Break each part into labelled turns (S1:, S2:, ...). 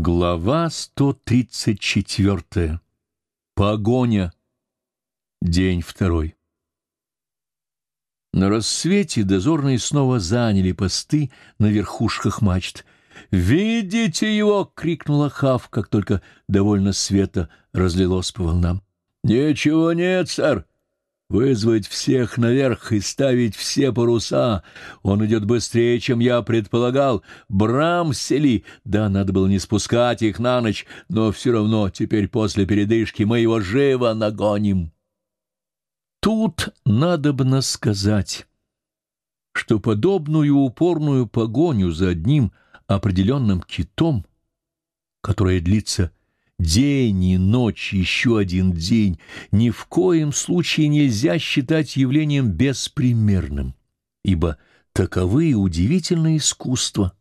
S1: Глава 134. Погоня. День второй. На рассвете дозорные снова заняли посты на верхушках мачт. «Видите его!» — крикнула Хав, как только довольно света разлилось по волнам. «Ничего нет, сэр!» Вызвать всех наверх и ставить все паруса. Он идет быстрее, чем я предполагал. Брамсели! Да, надо было не спускать их на ночь, но все равно теперь после передышки мы его живо нагоним. Тут надобно сказать, что подобную упорную погоню за одним определенным китом, которая длится День и ночь, еще один день, ни в коем случае нельзя считать явлением беспримерным, ибо таковы удивительные искусства,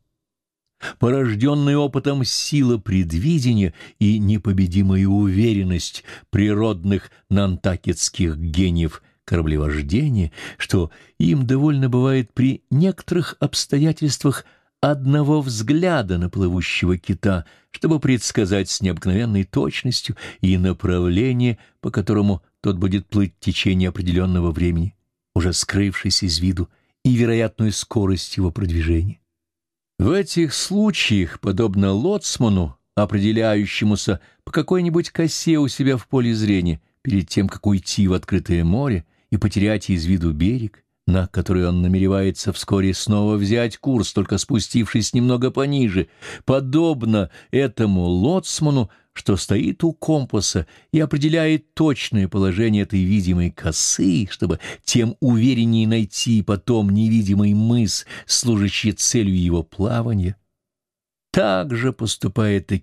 S1: порожденные опытом сила предвидения и непобедимая уверенность природных нантакетских гениев кораблевождения, что им довольно бывает при некоторых обстоятельствах – одного взгляда на плывущего кита, чтобы предсказать с необыкновенной точностью и направление, по которому тот будет плыть в течение определенного времени, уже скрывшись из виду, и вероятную скорость его продвижения. В этих случаях, подобно лоцману, определяющемуся по какой-нибудь косе у себя в поле зрения, перед тем, как уйти в открытое море и потерять из виду берег, на который он намеревается вскоре снова взять курс, только спустившись немного пониже, подобно этому лоцману, что стоит у компаса и определяет точное положение этой видимой косы, чтобы тем увереннее найти потом невидимый мыс, служащий целью его плавания. Так же поступает и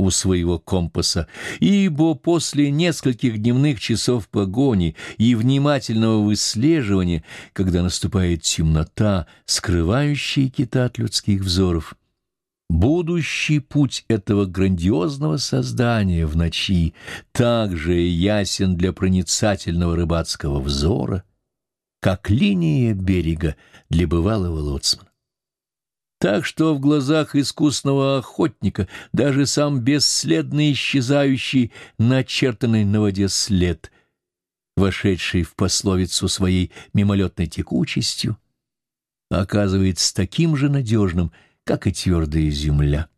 S1: у своего компаса, ибо после нескольких дневных часов погони и внимательного выслеживания, когда наступает темнота, скрывающая кита от людских взоров, Будущий путь этого грандиозного создания в ночи также ясен для проницательного рыбацкого взора, как линия берега для бывалого лоцмана. Так что в глазах искусного охотника даже сам бесследно исчезающий, начертанный на воде след, вошедший в пословицу своей мимолетной текучестью, оказывается таким же надежным, как и твердая земля.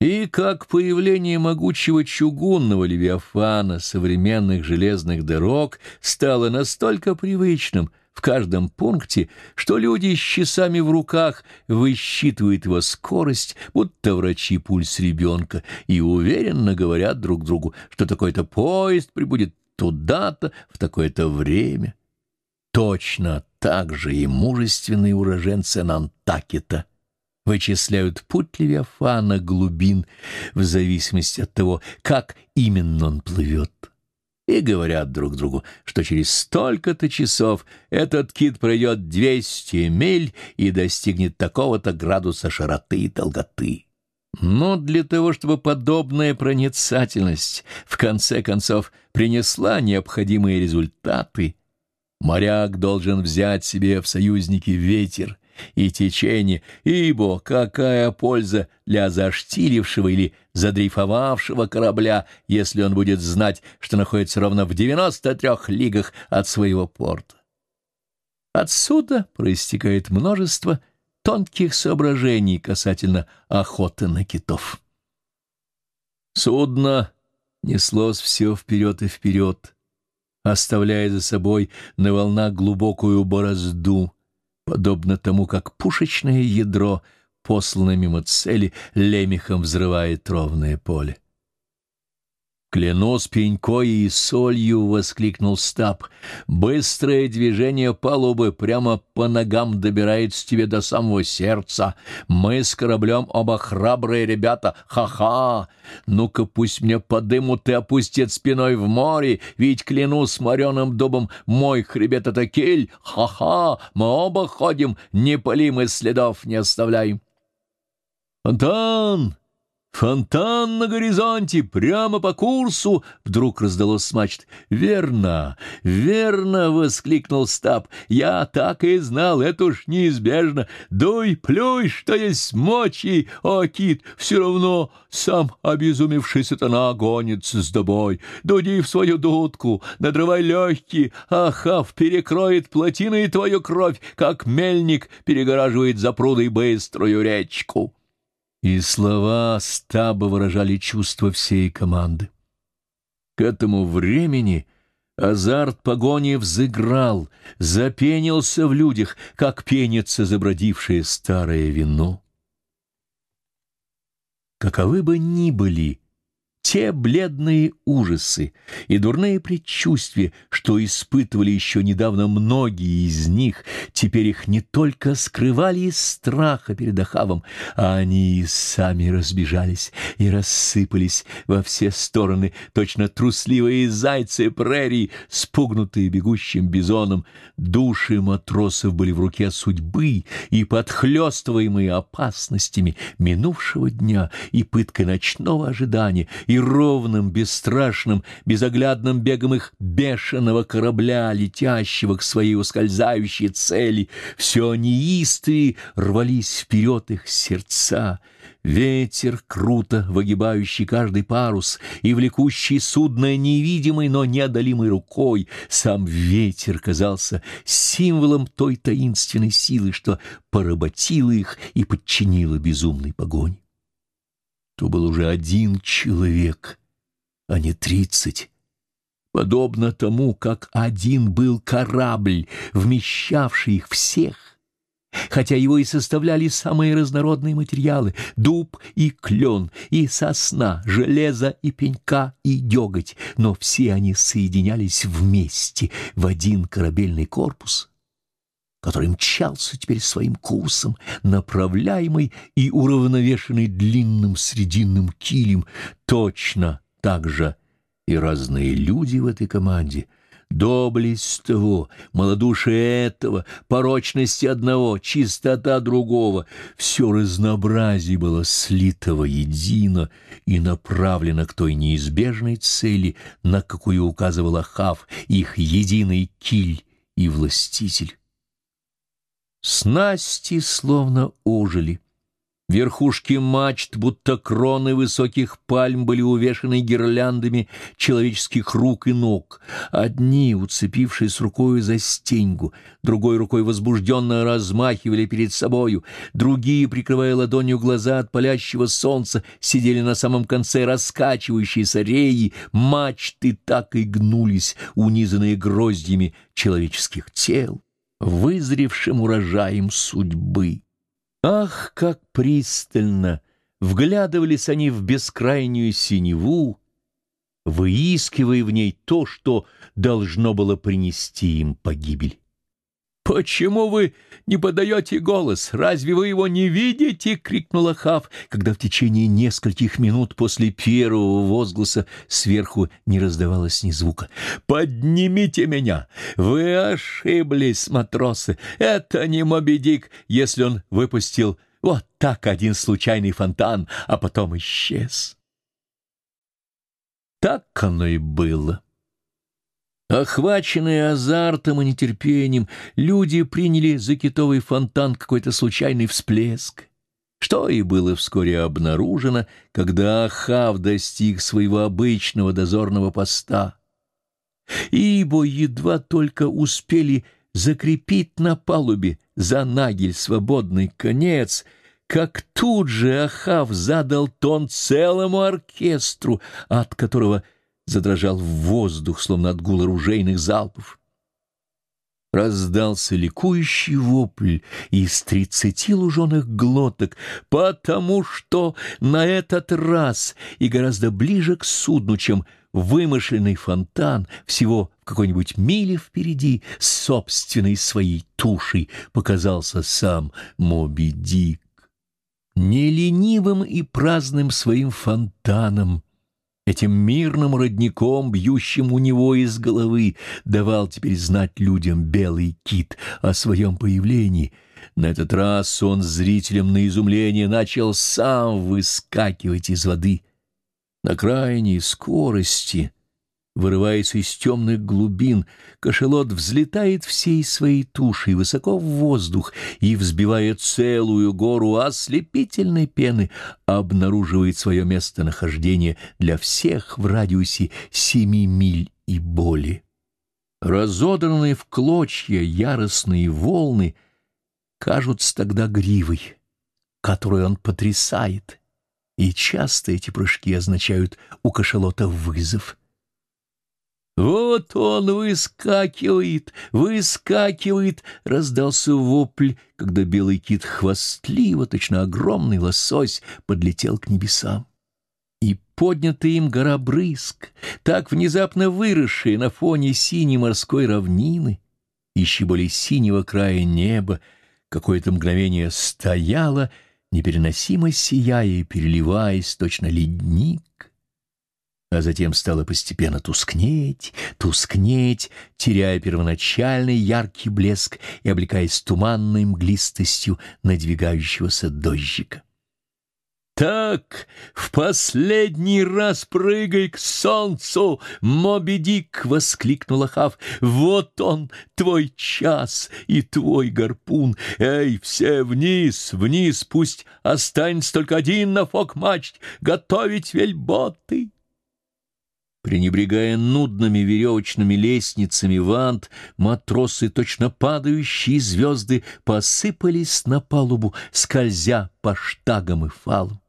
S1: И как появление могучего чугунного левиафана современных железных дорог стало настолько привычным — в каждом пункте, что люди с часами в руках высчитывают его скорость, будто врачи пульс ребенка, и уверенно говорят друг другу, что такой-то поезд прибудет туда-то в такое-то время. Точно так же и мужественные уроженцы Нантакета вычисляют путь Левиафана глубин в зависимости от того, как именно он плывет и говорят друг другу, что через столько-то часов этот кит пройдет 200 миль и достигнет такого-то градуса широты и долготы. Но для того, чтобы подобная проницательность в конце концов принесла необходимые результаты, моряк должен взять себе в союзники ветер и течение, ибо какая польза для заштирившего или задрейфовавшего корабля, если он будет знать, что находится ровно в 93 лигах от своего порта. Отсюда проистекает множество тонких соображений касательно охоты на китов. Судно неслось все вперед и вперед, оставляя за собой на волнах глубокую борозду — подобно тому, как пушечное ядро, посланное мимо цели, лемехом взрывает ровное поле. «Клянусь пенькой и солью!» — воскликнул Стаб. «Быстрое движение палубы прямо по ногам добирается тебе до самого сердца. Мы с кораблем оба храбрые ребята. Ха-ха! Ну-ка пусть мне подымут и опустят спиной в море, ведь, клянусь мореным дубом, мой хребет — это киль. Ха-ха! Мы оба ходим, не палим и следов не оставляем». «Антон!» «Фонтан на горизонте, прямо по курсу!» — вдруг раздалось с мачт. «Верно, верно!» — воскликнул Стаб. «Я так и знал, это уж неизбежно. Дуй, плюй, что есть мочи, о, кит, все равно сам обезумевший сатана гонится с тобой. Дуди в свою дудку, надрывай легкие, ахав перекроет плотиной твою кровь, как мельник перегораживает за прудой быструю речку». И слова стаба выражали чувства всей команды. К этому времени азарт погони взыграл, запенился в людях, как пенится забродившее старое вино. Каковы бы ни были те бледные ужасы и дурные предчувствия, что испытывали еще недавно многие из них, теперь их не только скрывали из страха перед Ахавом, а они и сами разбежались и рассыпались во все стороны, точно трусливые зайцы прерий, спугнутые бегущим бизоном. Души матросов были в руке судьбы и, подхлестываемые опасностями минувшего дня и пыткой ночного ожидания, и ровным, бесстрашным, безоглядным бегом их бешеного корабля, летящего к своей ускользающей цели, все неистые рвались вперед их сердца. Ветер, круто выгибающий каждый парус и влекущий судно невидимой, но неодолимой рукой, сам ветер казался символом той таинственной силы, что поработила их и подчинила безумной погоне то был уже один человек, а не тридцать. Подобно тому, как один был корабль, вмещавший их всех, хотя его и составляли самые разнородные материалы — дуб и клен, и сосна, железо и пенька, и деготь, но все они соединялись вместе в один корабельный корпус — который мчался теперь своим курсом, направляемый и уравновешенный длинным срединным килем, точно так же и разные люди в этой команде — Доблесть того, малодушие этого, порочности одного, чистота другого — все разнообразие было слито воедино и направлено к той неизбежной цели, на какую указывал Ахав, их единый киль и властитель. Снасти словно ожили. Верхушки мачт, будто кроны высоких пальм, были увешаны гирляндами человеческих рук и ног. Одни, уцепившись рукой за стеньгу, другой рукой возбужденно размахивали перед собою, другие, прикрывая ладонью глаза от палящего солнца, сидели на самом конце раскачивающейся реи, мачты так и гнулись, унизанные гроздьями человеческих тел вызревшим урожаем судьбы. Ах, как пристально вглядывались они в бескрайнюю синеву, выискивая в ней то, что должно было принести им погибель. «Почему вы не подаете голос? Разве вы его не видите?» — крикнула Хав, когда в течение нескольких минут после первого возгласа сверху не раздавалось ни звука. «Поднимите меня! Вы ошиблись, матросы! Это не Моби Дик, если он выпустил вот так один случайный фонтан, а потом исчез». Так оно и было. Охваченные азартом и нетерпением, люди приняли за китовый фонтан какой-то случайный всплеск, что и было вскоре обнаружено, когда Ахав достиг своего обычного дозорного поста. Ибо едва только успели закрепить на палубе за нагель свободный конец — как тут же Ахав задал тон целому оркестру, от которого — задрожал в воздух, словно от гула ружейных залпов. Раздался ликующий вопль из тридцати луженых глоток, потому что на этот раз и гораздо ближе к судну, чем вымышленный фонтан, всего в какой-нибудь миле впереди, собственной своей тушей показался сам Моби Дик. Не ленивым и праздным своим фонтаном — этим мирным родником, бьющим у него из головы, давал теперь знать людям белый кит о своем появлении, На этот раз он зрителям на изумление начал сам выскакивать из воды. На крайней скорости — Вырываясь из темных глубин, кошелот взлетает всей своей тушей высоко в воздух и, взбивая целую гору ослепительной пены, обнаруживает свое местонахождение для всех в радиусе семи миль и более. Разодранные в клочья яростные волны кажутся тогда гривой, которую он потрясает, и часто эти прыжки означают у кошелота вызов — «Вот он выскакивает, выскакивает!» — раздался вопль, когда белый кит хвастливо, точно огромный лосось, подлетел к небесам. И поднятая им гора брызг, так внезапно выросшая на фоне синей морской равнины, еще более синего края неба, какое-то мгновение стояла, непереносимо сияя и переливаясь, точно ледник, а затем стала постепенно тускнеть, тускнеть, теряя первоначальный яркий блеск и облекаясь туманной мглистостью надвигающегося дождика. «Так, в последний раз прыгай к солнцу, Моби Дик!» — воскликнула Хав. «Вот он, твой час и твой гарпун! Эй, все вниз, вниз, пусть останется только один на фок-мачт, готовить вельботы!» Пренебрегая нудными веревочными лестницами вант, матросы, точно падающие звезды, посыпались на палубу, скользя по штагам и фалам.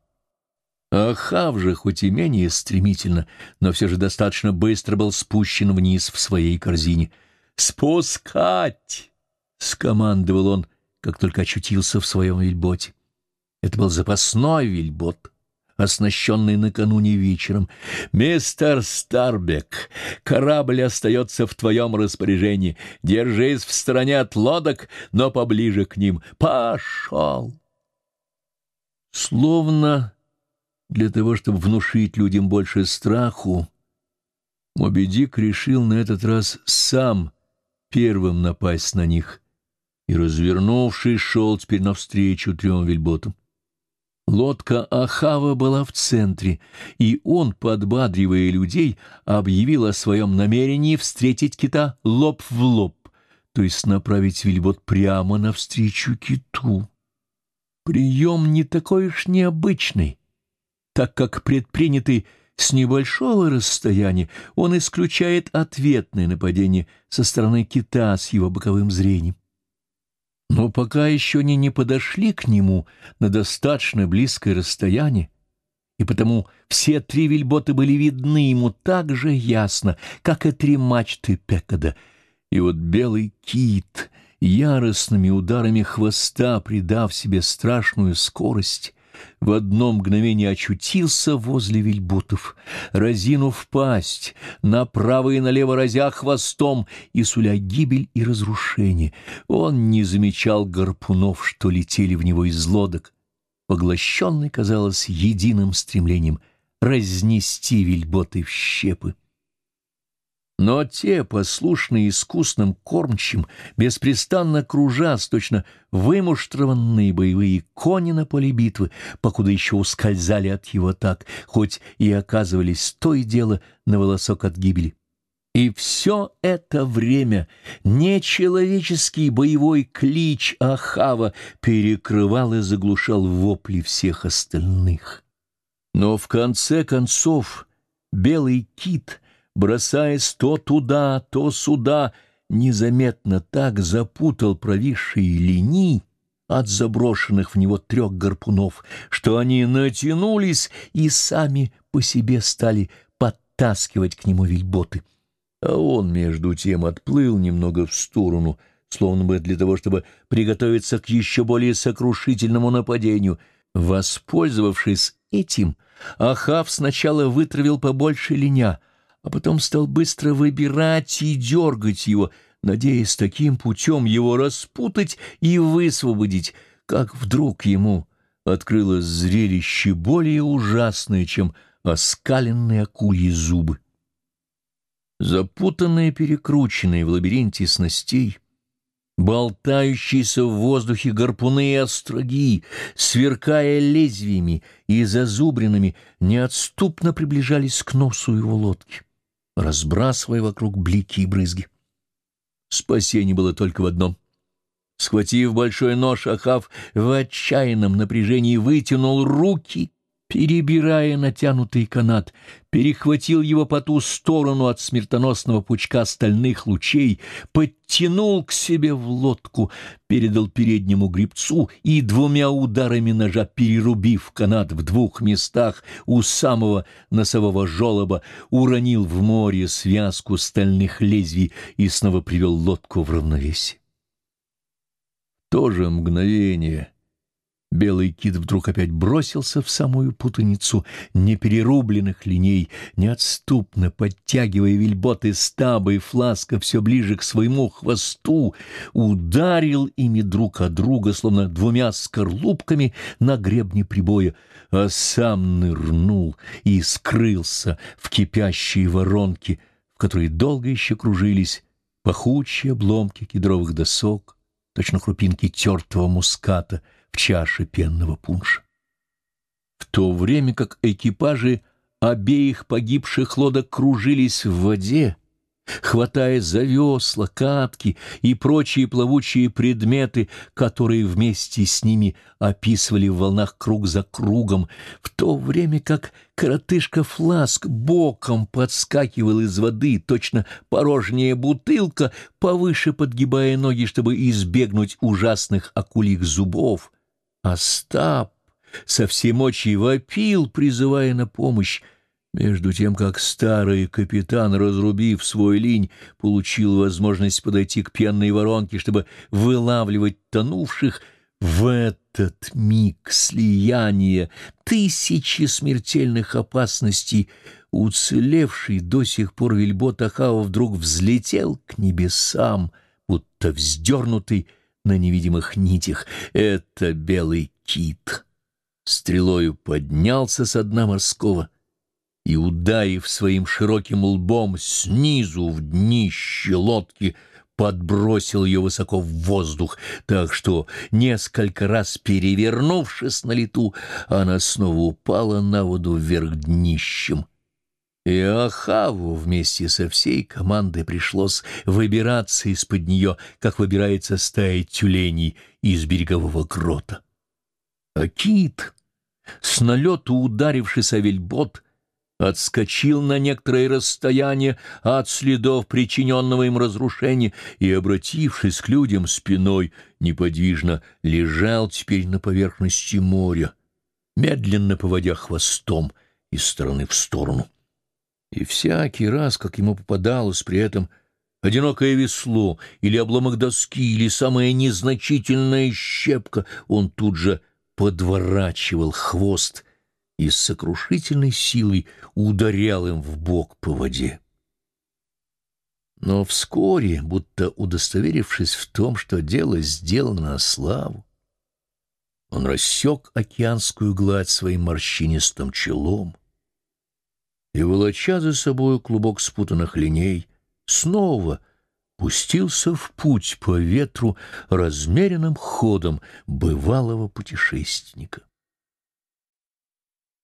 S1: Ахав же, хоть и менее стремительно, но все же достаточно быстро был спущен вниз в своей корзине. «Спускать!» — скомандовал он, как только очутился в своем вельботе. Это был запасной вельбот оснащенный накануне вечером. «Мистер Старбек, корабль остается в твоем распоряжении. Держись в стороне от лодок, но поближе к ним. Пошел!» Словно для того, чтобы внушить людям больше страху, Моби Дик решил на этот раз сам первым напасть на них и, развернувшись, шел теперь навстречу трем вельботам. Лодка Ахава была в центре, и он, подбадривая людей, объявил о своем намерении встретить кита лоб в лоб, то есть направить вельбот прямо навстречу киту. Прием не такой уж необычный, так как предпринятый с небольшого расстояния он исключает ответное нападение со стороны кита с его боковым зрением. Но пока еще они не подошли к нему на достаточно близкое расстояние, и потому все три вельботы были видны ему так же ясно, как и три мачты Пекада. И вот белый кит, яростными ударами хвоста, придав себе страшную скорость, в одно мгновение очутился возле вельботов, разинув пасть, направо и налево разя хвостом и суля гибель и разрушение. Он не замечал гарпунов, что летели в него из лодок, поглощенный, казалось, единым стремлением разнести вельботы в щепы. Но те, послушные искусным кормчим, беспрестанно кружась, точно вымуштрованные боевые кони на поле битвы, покуда еще ускользали от его так, хоть и оказывались то и дело на волосок от гибели. И все это время нечеловеческий боевой клич Ахава перекрывал и заглушал вопли всех остальных. Но в конце концов белый кит — бросаясь то туда, то сюда, незаметно так запутал провисшие линии от заброшенных в него трех гарпунов, что они натянулись и сами по себе стали подтаскивать к нему вельботы. А он, между тем, отплыл немного в сторону, словно бы для того, чтобы приготовиться к еще более сокрушительному нападению. Воспользовавшись этим, Ахав сначала вытравил побольше линя — а потом стал быстро выбирать и дергать его, надеясь таким путем его распутать и высвободить, как вдруг ему открылось зрелище более ужасное, чем оскаленные акульи зубы. Запутанные, перекрученные в лабиринте снастей, болтающиеся в воздухе гарпуны и остроги, сверкая лезвиями и зазубринами, неотступно приближались к носу его лодки, разбрасывая вокруг блики и брызги. Спасение было только в одном. Схватив большой нож, Ахав в отчаянном напряжении вытянул руки перебирая натянутый канат, перехватил его по ту сторону от смертоносного пучка стальных лучей, подтянул к себе в лодку, передал переднему гребцу и двумя ударами ножа, перерубив канат в двух местах у самого носового жолоба, уронил в море связку стальных лезвий и снова привел лодку в равновесие. В то же мгновение Белый кит вдруг опять бросился в самую путаницу неперерубленных линей, неотступно подтягивая вельботы стаба и фласка все ближе к своему хвосту, ударил ими друг от друга, словно двумя скорлупками на гребне прибоя, а сам нырнул и скрылся в кипящей воронке, в которой долго еще кружились пахучие обломки кедровых досок, точно крупинки тертого муската — в чаше пенного пунша. В то время как экипажи обеих погибших лодок кружились в воде, хватая за весла, катки и прочие плавучие предметы, которые вместе с ними описывали в волнах круг за кругом, в то время как коротышка Фласк боком подскакивал из воды, точно порожняя бутылка, повыше подгибая ноги, чтобы избегнуть ужасных акулих зубов. Остап со всей мочи вопил, призывая на помощь, между тем, как старый капитан, разрубив свой линь, получил возможность подойти к пенной воронке, чтобы вылавливать тонувших, в этот миг слияния тысячи смертельных опасностей уцелевший до сих пор вельбот Ахава вдруг взлетел к небесам, будто вздернутый на невидимых нитях. Это белый кит. Стрелою поднялся с дна морского и, ударив своим широким лбом снизу в днище лодки, подбросил ее высоко в воздух, так что, несколько раз перевернувшись на лету, она снова упала на воду вверх днищем. И Ахаву вместе со всей командой пришлось выбираться из-под нее, как выбирается стая тюленей из берегового грота. А кит, с налету ударившись о вельбот, отскочил на некоторое расстояние от следов причиненного им разрушения и, обратившись к людям спиной, неподвижно лежал теперь на поверхности моря, медленно поводя хвостом из стороны в сторону. И всякий раз, как ему попадалось при этом одинокое весло или обломок доски или самая незначительная щепка, он тут же подворачивал хвост и с сокрушительной силой ударял им в бок по воде. Но вскоре, будто удостоверившись в том, что дело сделано на славу, он рассек океанскую гладь своим морщинистым челом, и, волоча за собою клубок спутанных линей, снова пустился в путь по ветру размеренным ходом бывалого путешественника.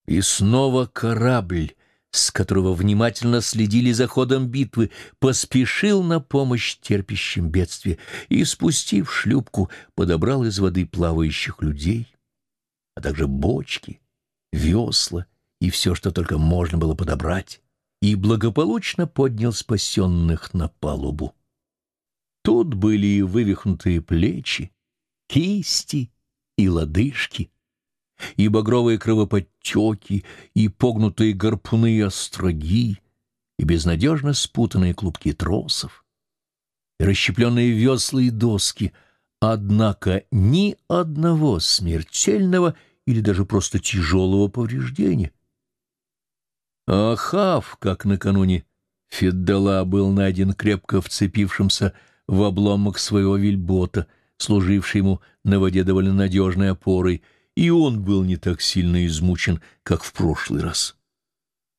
S1: И снова корабль, с которого внимательно следили за ходом битвы, поспешил на помощь терпящим бедствия и, спустив шлюпку, подобрал из воды плавающих людей, а также бочки, весла и все, что только можно было подобрать, и благополучно поднял спасенных на палубу. Тут были и вывихнутые плечи, кисти и лодыжки, и багровые кровоподтеки, и погнутые гарпуны и остроги, и безнадежно спутанные клубки тросов, и расщепленные весла и доски, однако ни одного смертельного или даже просто тяжелого повреждения. Ахав, как накануне Феддала, был найден крепко вцепившимся в обломок своего вельбота, служивший ему на воде довольно надежной опорой, и он был не так сильно измучен, как в прошлый раз.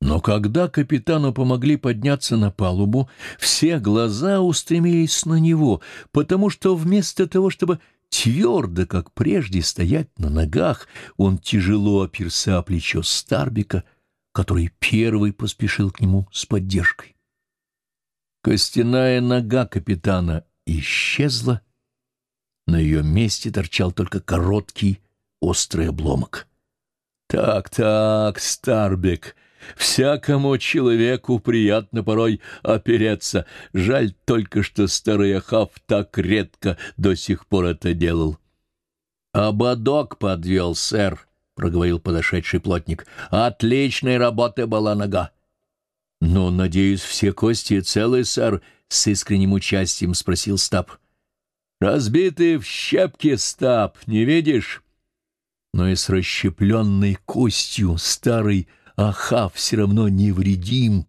S1: Но когда капитану помогли подняться на палубу, все глаза устремились на него, потому что вместо того, чтобы твердо, как прежде, стоять на ногах, он тяжело оперся о плечо Старбика, который первый поспешил к нему с поддержкой. Костяная нога капитана исчезла, на ее месте торчал только короткий острый обломок. «Так, так, Старбик!» Всякому человеку приятно порой опереться. Жаль только, что старый Ахав так редко до сих пор это делал. — Ободок подвел, сэр, — проговорил подошедший плотник. — Отличной работы была нога. — Но, надеюсь, все кости целы, сэр, — с искренним участием спросил Стаб. — Разбиты в щепки, Стаб, не видишь? Но и с расщепленной костью старый Ахав все равно невредим.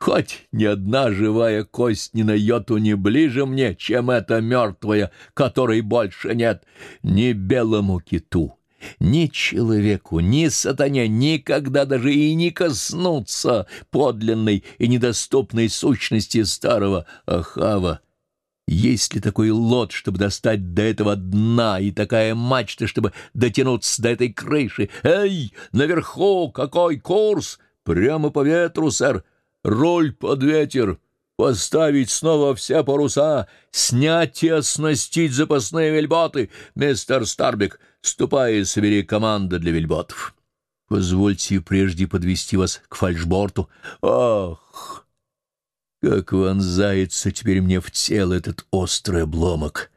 S1: Хоть ни одна живая кость ни на йоту не ближе мне, чем эта мертвая, которой больше нет, ни белому киту, ни человеку, ни сатане никогда даже и не коснуться подлинной и недоступной сущности старого Ахава. Есть ли такой лот, чтобы достать до этого дна, и такая мачта, чтобы дотянуться до этой крыши? Эй, наверху какой курс? Прямо по ветру, сэр. Руль под ветер. Поставить снова все паруса, снять и оснастить запасные вельботы. Мистер Старбик, ступай собери команду для вельботов. Позвольте прежде подвести вас к фальшборту. Ах! Как вонзается теперь мне в тело этот острый обломок.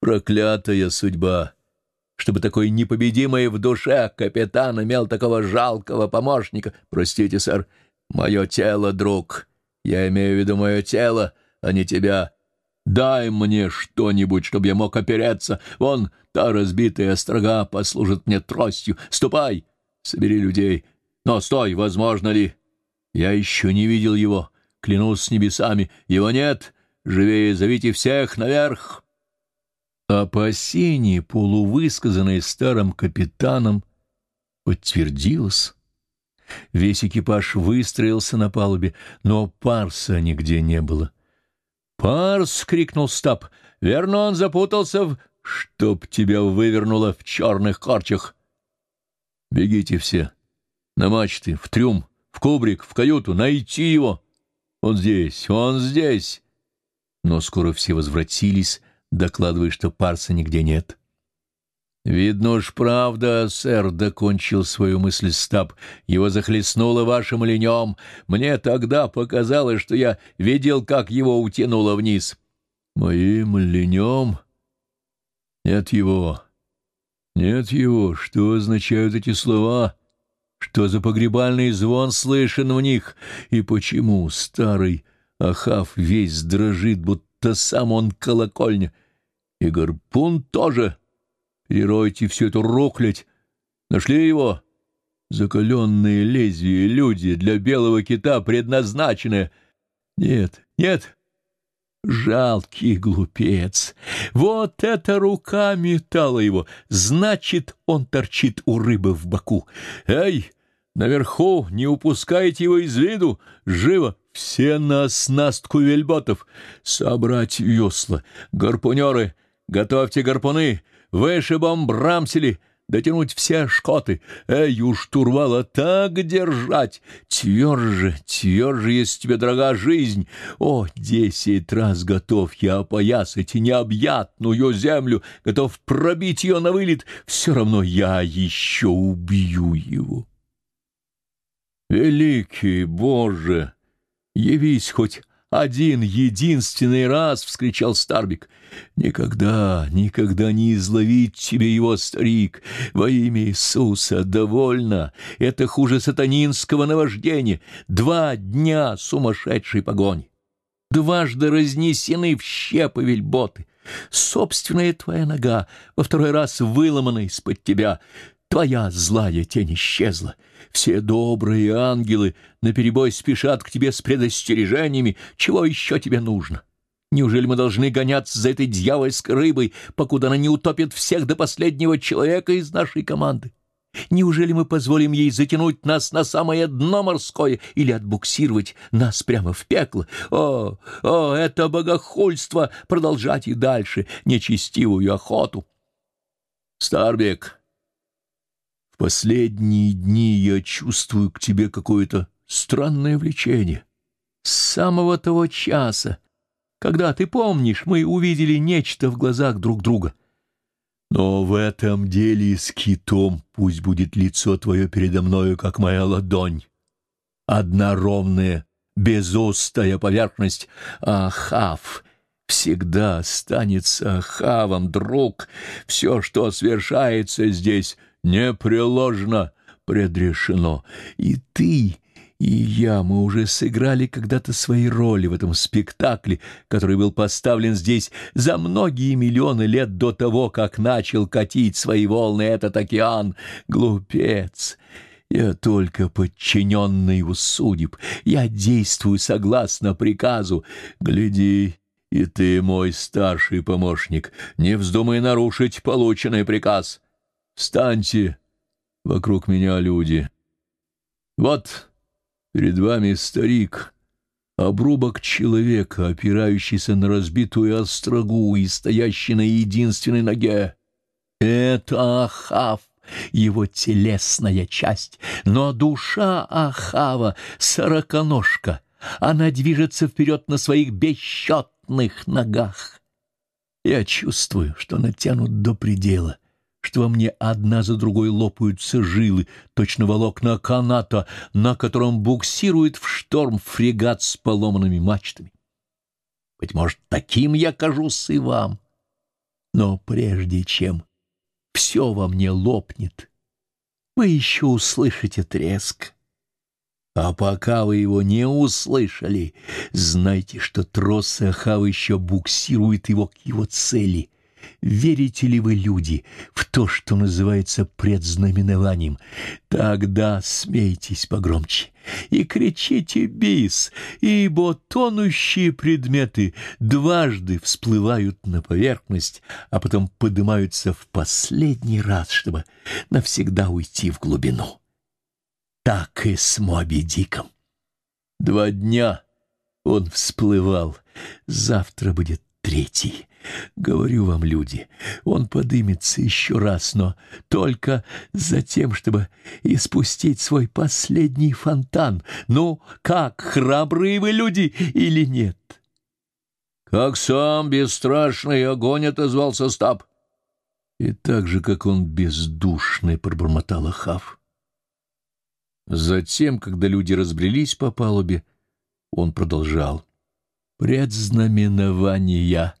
S1: Проклятая судьба! Чтобы такой непобедимый в душе капитан имел такого жалкого помощника. Простите, сэр, мое тело, друг. Я имею в виду мое тело, а не тебя. Дай мне что-нибудь, чтобы я мог опереться. Вон та разбитая острога послужит мне тростью. Ступай, собери людей. Но стой, возможно ли? Я еще не видел его. Клянусь с небесами, его нет. Живее зовите всех наверх. Опасение, полувысказанное старым капитаном, подтвердилось. Весь экипаж выстроился на палубе, но Парса нигде не было. «Парс!» — крикнул Стаб. «Верно, он запутался в... Чтоб тебя вывернуло в черных корчах!» «Бегите все! На мачты, в трюм, в кубрик, в каюту, найти его!» Он здесь, он здесь. Но скоро все возвратились, докладывая, что Парса нигде нет. «Видно уж правда, сэр», — докончил свою мысль Стаб. «Его захлестнуло вашим ленем. Мне тогда показалось, что я видел, как его утянуло вниз». «Моим ленем? Нет его. Нет его. Что означают эти слова?» Что за погребальный звон слышен в них? И почему старый Ахав весь дрожит, будто сам он колокольня? И гарпун тоже. Переройте всю эту роклять. Нашли его? Закаленные лезвия люди для белого кита предназначены. Нет, нет, Жалкий глупец! Вот эта рука метала его! Значит, он торчит у рыбы в боку. Эй, наверху, не упускайте его из виду! Живо! Все на оснастку вельботов! Собрать весла! Гарпунеры! Готовьте гарпуны! Вышибом брамсели! дотянуть все шкоты. Эй, у штурвала так держать! Тверже, тверже, если тебе дорога жизнь. О, десять раз готов я опоясать необъятную землю, готов пробить ее на вылет. Все равно я еще убью его. Великий Боже, явись хоть один единственный раз! — вскричал Старбик. — Никогда, никогда не изловить тебе его, старик! Во имя Иисуса довольно! Это хуже сатанинского наваждения! Два дня сумасшедшей погони! Дважды разнесены в щепы вельботы! Собственная твоя нога во второй раз выломана из-под тебя! Твоя злая тень исчезла. Все добрые ангелы наперебой спешат к тебе с предостережениями. Чего еще тебе нужно? Неужели мы должны гоняться за этой дьявольской рыбой, покуда она не утопит всех до последнего человека из нашей команды? Неужели мы позволим ей затянуть нас на самое дно морское или отбуксировать нас прямо в пекло? О, о, это богохульство продолжать и дальше нечестивую охоту. Старбек, в последние дни я чувствую к тебе какое-то странное влечение. С самого того часа, когда, ты помнишь, мы увидели нечто в глазах друг друга — но в этом деле с китом пусть будет лицо твое передо мною, как моя ладонь. Одна ровная, безустая поверхность, а хав всегда останется хавом, друг. Все, что свершается здесь, непреложно предрешено. И ты и я, мы уже сыграли когда-то свои роли в этом спектакле, который был поставлен здесь за многие миллионы лет до того, как начал катить свои волны этот океан. Глупец! Я только подчиненный его судеб. Я действую согласно приказу. Гляди, и ты, мой старший помощник, не вздумай нарушить полученный приказ. Встаньте, вокруг меня люди. Вот... Перед вами старик, обрубок человека, опирающийся на разбитую острогу и стоящий на единственной ноге. Это Ахав, его телесная часть, но душа Ахава — сороконожка, она движется вперед на своих бесчетных ногах. Я чувствую, что натянут до предела что во мне одна за другой лопаются жилы, точно волокна каната, на котором буксирует в шторм фрегат с поломанными мачтами. Быть может, таким я кажусь и вам. Но прежде чем все во мне лопнет, вы еще услышите треск. А пока вы его не услышали, знайте, что трос Ахава еще буксирует его к его цели — Верите ли вы, люди, в то, что называется предзнаменованием? Тогда смейтесь погромче и кричите «бис», ибо тонущие предметы дважды всплывают на поверхность, а потом поднимаются в последний раз, чтобы навсегда уйти в глубину. Так и с Моби Диком. Два дня он всплывал, завтра будет третий. Говорю вам, люди, он подымется еще раз, но только за тем, чтобы испустить свой последний фонтан. Ну, как, храбрые вы люди или нет? Как сам бесстрашный огонь отозвался Стаб. И так же, как он бездушный, пробормотал Ахав. Затем, когда люди разбрелись по палубе, он продолжал. «Предзнаменования!»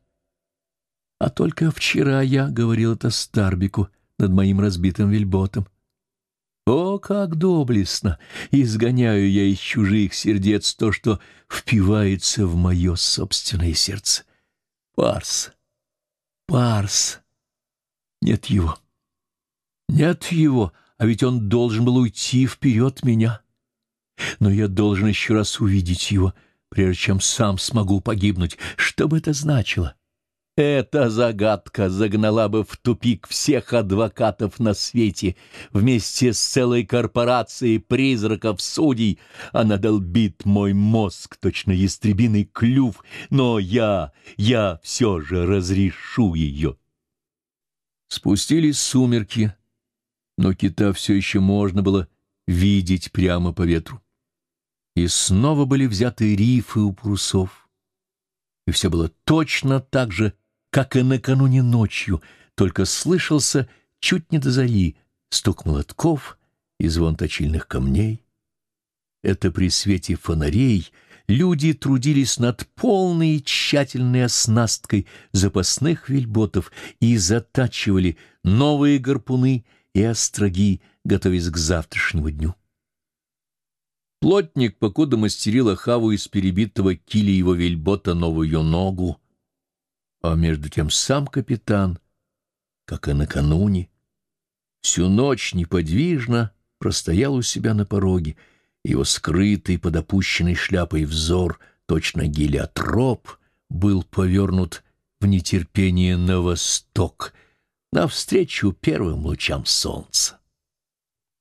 S1: А только вчера я говорил это Старбику над моим разбитым вельботом. О, как доблестно! Изгоняю я из чужих сердец то, что впивается в мое собственное сердце. Парс! Парс! Нет его! Нет его, а ведь он должен был уйти вперед меня. Но я должен еще раз увидеть его, прежде чем сам смогу погибнуть. Что бы это значило? — эта загадка загнала бы в тупик всех адвокатов на свете. Вместе с целой корпорацией призраков-судей она долбит мой мозг, точно ястребиный клюв, но я, я все же разрешу ее. Спустились сумерки, но кита все еще можно было видеть прямо по ветру. И снова были взяты рифы у парусов. И все было точно так же, как и накануне ночью, только слышался чуть не до зари стук молотков и звон точильных камней. Это при свете фонарей люди трудились над полной и тщательной оснасткой запасных вельботов и затачивали новые гарпуны и остроги, готовясь к завтрашнему дню. Плотник покуда мастерил Ахаву из перебитого киля его вельбота новую ногу, а между тем сам капитан, как и накануне, всю ночь неподвижно простоял у себя на пороге, его скрытый под опущенной шляпой взор, точно гелиотроп, был повернут в нетерпение на восток, навстречу первым лучам солнца.